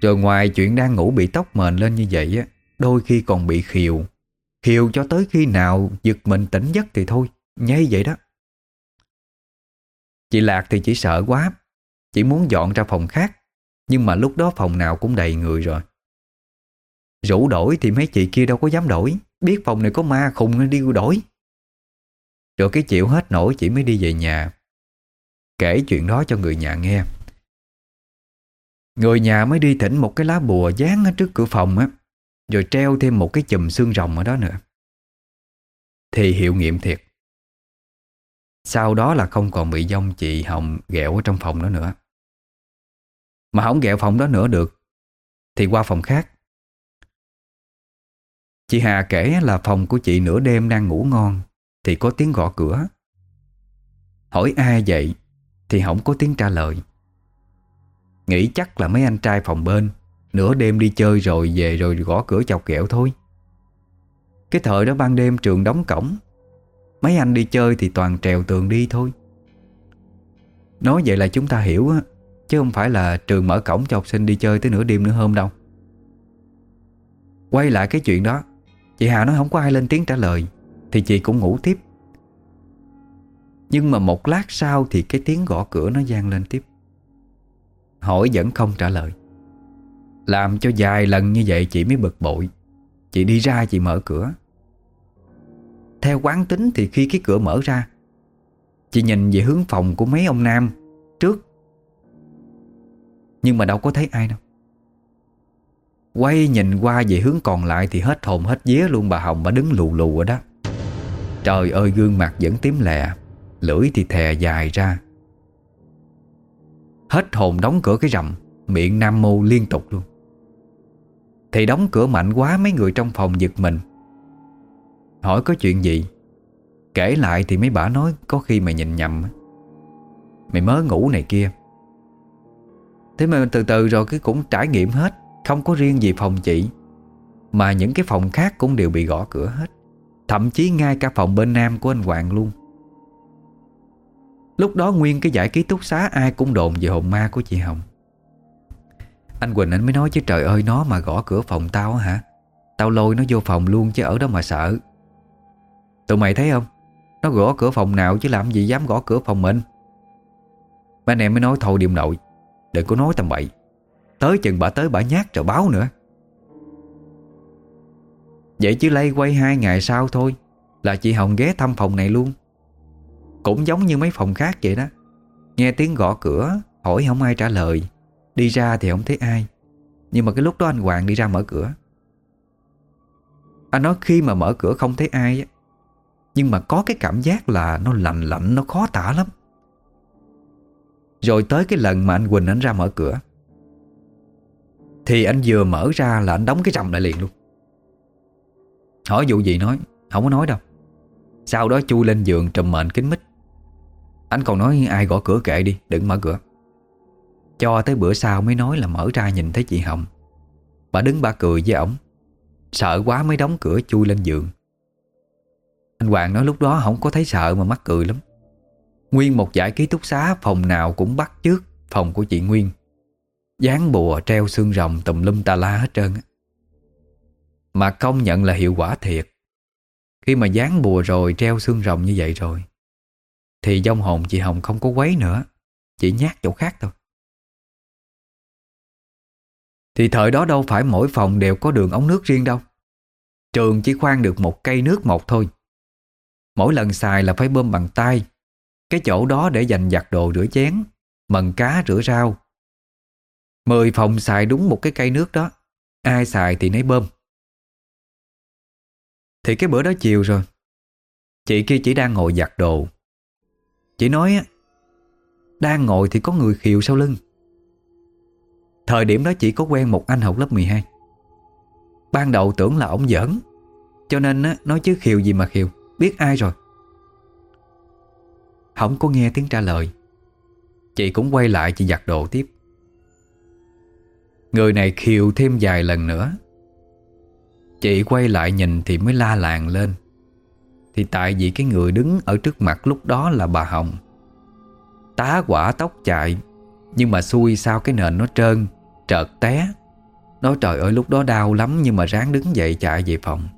Rồi ngoài chuyện đang ngủ bị tóc mền lên như vậy á, Đôi khi còn bị khiều Khiều cho tới khi nào giật mình tỉnh giấc thì thôi Nhây vậy đó. Chị Lạc thì chỉ sợ quá, Chỉ muốn dọn ra phòng khác, Nhưng mà lúc đó phòng nào cũng đầy người rồi. Rủ đổi thì mấy chị kia đâu có dám đổi, Biết phòng này có ma khùng nên đi đổi. Rồi cái chịu hết nổi, chị mới đi về nhà. Kể chuyện đó cho người nhà nghe. Người nhà mới đi thỉnh một cái lá bùa dán ở trước cửa phòng á, Rồi treo thêm một cái chùm xương rồng ở đó nữa. Thì hiệu nghiệm thiệt. Sau đó là không còn bị dông chị Hồng ghẹo ở trong phòng đó nữa. Mà không ghẹo phòng đó nữa được, Thì qua phòng khác. Chị Hà kể là phòng của chị nửa đêm đang ngủ ngon, Thì có tiếng gõ cửa. Hỏi ai vậy? Thì không có tiếng trả lời. Nghĩ chắc là mấy anh trai phòng bên, Nửa đêm đi chơi rồi về rồi gõ cửa chọc ghẹo thôi. Cái thời đó ban đêm trường đóng cổng, Mấy anh đi chơi thì toàn trèo tường đi thôi. Nói vậy là chúng ta hiểu á, Chứ không phải là trường mở cổng cho học sinh đi chơi tới nửa đêm nữa hôm đâu. Quay lại cái chuyện đó, Chị Hà nói không có ai lên tiếng trả lời, Thì chị cũng ngủ tiếp nhưng mà một lát sau thì cái tiếng gõ cửa nó gian lên tiếp. Hỏi vẫn không trả lời. Làm cho vài lần như vậy chị mới bực bội. Chị đi ra chị mở cửa. Theo quán tính thì khi cái cửa mở ra, Chị nhìn về hướng phòng của mấy ông Nam Trước. Nhưng mà đâu có thấy ai đâu. Quay nhìn qua về hướng còn lại Thì hết hồn hết vía luôn bà Hồng Bà đứng lù lù ở đó. Trời ơi, gương mặt vẫn tím lè. Lưỡi thì thè dài ra. Hết hồn đóng cửa cái rầm, Miệng nam mô liên tục luôn. Thì đóng cửa mạnh quá, Mấy người trong phòng giật mình. Hỏi có chuyện gì? Kể lại thì mấy bà nói Có khi mày nhìn nhầm Mày mới ngủ này kia. Thế mà từ từ rồi cái cũng trải nghiệm hết, Không có riêng gì phòng chị, Mà những cái phòng khác cũng đều bị gõ cửa hết. Thậm chí ngay cả phòng bên nam của anh Hoàng luôn. Lúc đó nguyên cái giải ký túc xá Ai cũng đồn về hồn ma của chị Hồng. Anh Quỳnh anh mới nói chứ trời ơi, Nó mà gõ cửa phòng tao hả? Tao lôi nó vô phòng luôn chứ ở đó mà sợ. Tụi mày thấy không? Nó gõ cửa phòng nào chứ làm gì dám gõ cửa phòng mình? Mấy anh em mới nói thôi điềm nội, Đừng có nói tầm bậy. Tới chừng bà tới bà nhát rồi báo nữa. Vậy chứ lây quay hai ngày sau thôi, Là chị Hồng ghé thăm phòng này luôn. Cũng giống như mấy phòng khác vậy đó. Nghe tiếng gõ cửa, Hỏi không ai trả lời. Đi ra thì không thấy ai. Nhưng mà cái lúc đó anh Hoàng đi ra mở cửa. Anh nói khi mà mở cửa không thấy ai Nhưng mà có cái cảm giác là Nó lạnh lạnh, nó khó tả lắm. Rồi tới cái lần mà anh Quỳnh anh ra mở cửa, Thì anh vừa mở ra là anh đóng cái rầm lại liền luôn. Hỏi vụ gì nói, Không có nói đâu. Sau đó chui lên giường trùm mền kính mít. Anh còn nói ai gõ cửa kệ đi, Đừng mở cửa. Cho tới bữa sau mới nói là mở ra nhìn thấy chị Hồng. Bà đứng bà cười với ổng. Sợ quá mới đóng cửa chui lên giường. Anh Hoàng nói lúc đó không có thấy sợ mà mắc cười lắm. Nguyên một giải ký túc xá, Phòng nào cũng bắt trước Phòng của chị Nguyên. Dán bùa treo xương rồng tùm lum tà la hết trơn mà công nhận là hiệu quả thiệt. Khi mà dán bùa rồi treo xương rồng như vậy rồi thì dông hồn chị Hồng không có quấy nữa, Chỉ nhát chỗ khác thôi. Thì thời đó đâu phải mỗi phòng đều có đường ống nước riêng đâu. Trường chỉ khoan được một cây nước một thôi. Mỗi lần xài là phải bơm bằng tay. Cái chỗ đó để dành giặt đồ rửa chén, Mần cá rửa rau. Mười phòng xài đúng một cái cây nước đó, Ai xài thì nấy bơm. Thì cái bữa đó chiều rồi, Chị kia chỉ đang ngồi giặt đồ. Chị nói á Đang ngồi thì có người khiều sau lưng. Thời điểm đó chị có quen một anh học lớp 12 Ban đầu tưởng là ổng giỡn Cho nên á, nói chứ khiều gì mà khiều Biết ai rồi. Không có nghe tiếng trả lời. Chị cũng quay lại chị giặt đồ tiếp. Người này khiều thêm vài lần nữa. Chị quay lại nhìn thì mới la làng lên. Thì tại vì cái người đứng ở trước mặt lúc đó là bà Hồng. Tá quả tóc chạy, Nhưng mà xui sao cái nền nó trơn, Trợt té. Nói trời ơi, lúc đó đau lắm Nhưng mà ráng đứng dậy chạy về phòng.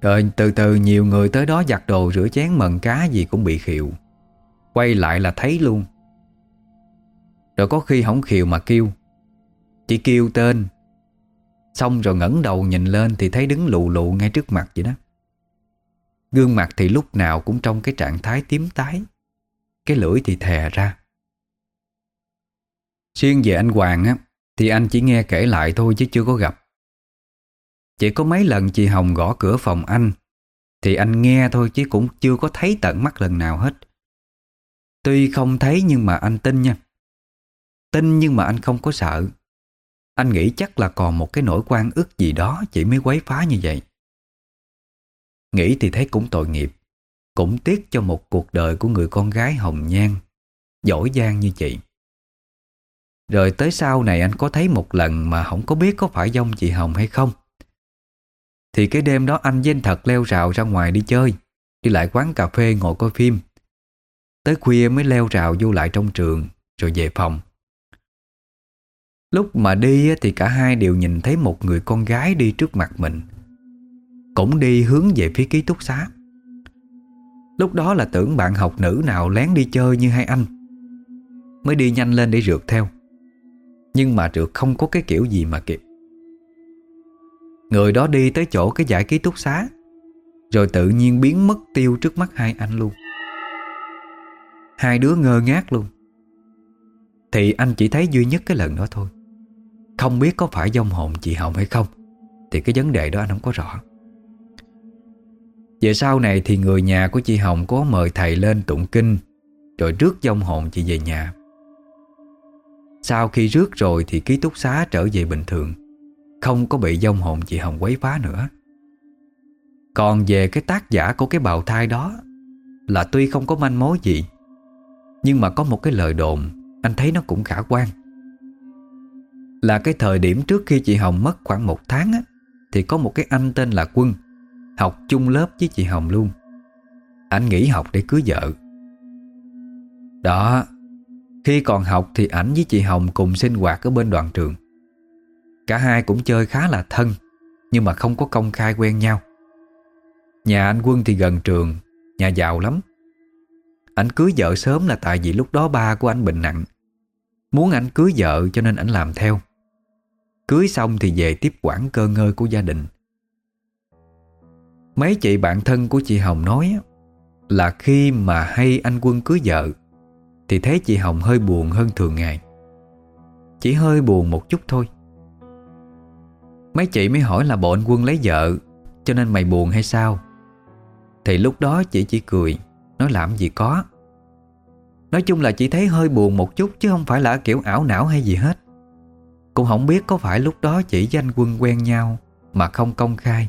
Rồi từ từ nhiều người tới đó giặt đồ, rửa chén, mần cá gì cũng bị khiều Quay lại là thấy luôn. Rồi có khi không khiều mà kêu. Chỉ kêu tên. Xong rồi ngẩng đầu nhìn lên Thì thấy đứng lụ lụ ngay trước mặt vậy đó. Gương mặt thì lúc nào cũng trong cái trạng thái tím tái. Cái lưỡi thì thè ra. Xuyên về anh Hoàng á, Thì anh chỉ nghe kể lại thôi chứ chưa có gặp. Chỉ có mấy lần chị Hồng gõ cửa phòng anh, Thì anh nghe thôi chứ cũng chưa có thấy tận mắt lần nào hết. Tuy không thấy nhưng mà anh tin nha. Tin nhưng mà anh không có sợ anh nghĩ chắc là còn một cái nỗi quan ức gì đó chỉ mới quấy phá như vậy. Nghĩ thì thấy cũng tội nghiệp, Cũng tiếc cho một cuộc đời của người con gái hồng nhan, Giỏi giang như chị. Rồi tới sau này anh có thấy một lần Mà không có biết có phải dông chị Hồng hay không? Thì cái đêm đó anh với anh thật leo rào ra ngoài đi chơi, Đi lại quán cà phê ngồi coi phim. Tới khuya mới leo rào vô lại trong trường, Rồi về phòng. Lúc mà đi thì cả hai đều nhìn thấy một người con gái đi trước mặt mình. Cũng đi hướng về phía ký túc xá. Lúc đó là tưởng bạn học nữ nào lén đi chơi như hai anh. Mới đi nhanh lên để rượt theo. Nhưng mà rượt không có cái kiểu gì mà kịp. Người đó đi tới chỗ cái giải ký túc xá, Rồi tự nhiên biến mất tiêu trước mắt hai anh luôn. Hai đứa ngơ ngác luôn. Thì anh chỉ thấy duy nhất cái lần đó thôi. Không biết có phải dông hồn chị Hồng hay không, Thì cái vấn đề đó anh không có rõ. Về sau này thì người nhà của chị Hồng có mời thầy lên tụng kinh, Rồi rước dông hồn chị về nhà. Sau khi rước rồi thì ký túc xá trở về bình thường, Không có bị dông hồn chị Hồng quấy phá nữa. Còn về cái tác giả của cái bào thai đó Là tuy không có manh mối gì, Nhưng mà có một cái lời đồn, Anh thấy nó cũng khả quan. Là cái thời điểm trước khi chị Hồng mất khoảng một tháng á, Thì có một cái anh tên là Quân Học chung lớp với chị Hồng luôn. Anh nghỉ học để cưới vợ. Đó Khi còn học thì ảnh với chị Hồng cùng sinh hoạt ở bên đoàn trường. Cả hai cũng chơi khá là thân Nhưng mà không có công khai quen nhau. Nhà anh Quân thì gần trường Nhà giàu lắm. Anh cưới vợ sớm là tại vì lúc đó ba của anh bệnh nặng. Muốn anh cưới vợ cho nên anh làm theo. Cưới xong thì về tiếp quản cơ ngơi của gia đình. Mấy chị bạn thân của chị Hồng nói Là khi mà hay anh Quân cưới vợ, Thì thấy chị Hồng hơi buồn hơn thường ngày. Chỉ hơi buồn một chút thôi. Mấy chị mới hỏi là bộ anh Quân lấy vợ, Cho nên mày buồn hay sao? Thì lúc đó chị chỉ cười, Nói làm gì có. Nói chung là chị thấy hơi buồn một chút Chứ không phải là kiểu ảo não hay gì hết. Cũng không biết có phải lúc đó chỉ danh Quân quen nhau Mà không công khai.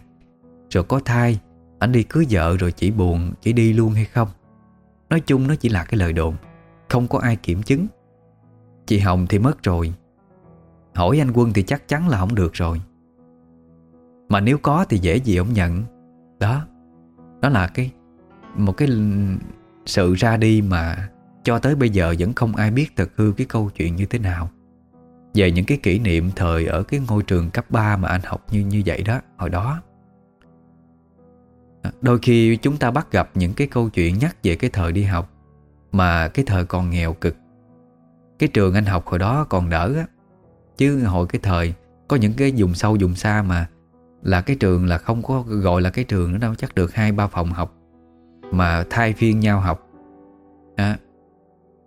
Rồi có thai, Anh đi cưới vợ rồi chỉ buồn, Chỉ đi luôn hay không? Nói chung nó chỉ là cái lời đồn, Không có ai kiểm chứng. Chị Hồng thì mất rồi. Hỏi anh Quân thì chắc chắn là không được rồi. Mà nếu có thì dễ gì ông nhận. Đó Đó là cái, Một cái sự ra đi mà Cho tới bây giờ vẫn không ai biết thật hư cái câu chuyện như thế nào. Về những cái kỷ niệm thời ở cái ngôi trường cấp 3 mà anh học như như vậy đó Hồi đó. À, đôi khi chúng ta bắt gặp những cái câu chuyện nhắc về cái thời đi học Mà cái thời còn nghèo cực. Cái trường anh học hồi đó còn đỡ á Chứ hồi cái thời Có những cái vùng sâu vùng xa mà Là cái trường là không có gọi là cái trường nữa đâu Chắc được hai ba phòng học Mà thay phiên nhau học. À,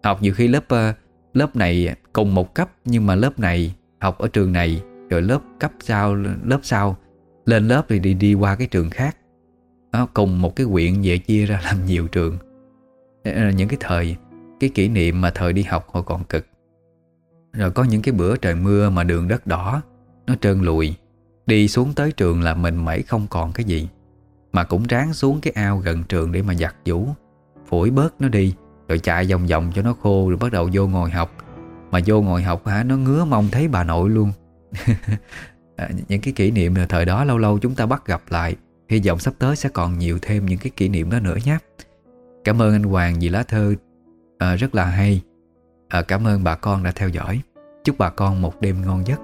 Học nhiều khi lớp ờ, Lớp này cùng một cấp Nhưng mà lớp này học ở trường này Rồi lớp cấp sau Lớp sau Lên lớp thì đi đi qua cái trường khác. Đó, Cùng một cái quyện về chia ra làm nhiều trường. Ờ, ờ, những cái thời Cái kỷ niệm mà thời đi học hồi còn cực. Rồi có những cái bữa trời mưa Mà đường đất đỏ Nó trơn lùi. Đi xuống tới trường là mình mẩy không còn cái gì Mà cũng ráng xuống cái ao gần trường Để mà giặt vũ Phủi bớt nó đi Rồi chạy vòng vòng cho nó khô Rồi bắt đầu vô ngồi học. Mà vô ngồi học hả? Nó ngứa mong thấy bà nội luôn. À, Những cái kỷ niệm là thời đó lâu lâu chúng ta bắt gặp lại. Hy vọng sắp tới sẽ còn nhiều thêm những cái kỷ niệm đó nữa nhé. Cảm ơn anh Hoàng vì lá thơ à, rất là hay. À, Cảm ơn bà con đã theo dõi. Chúc bà con một đêm ngon giấc.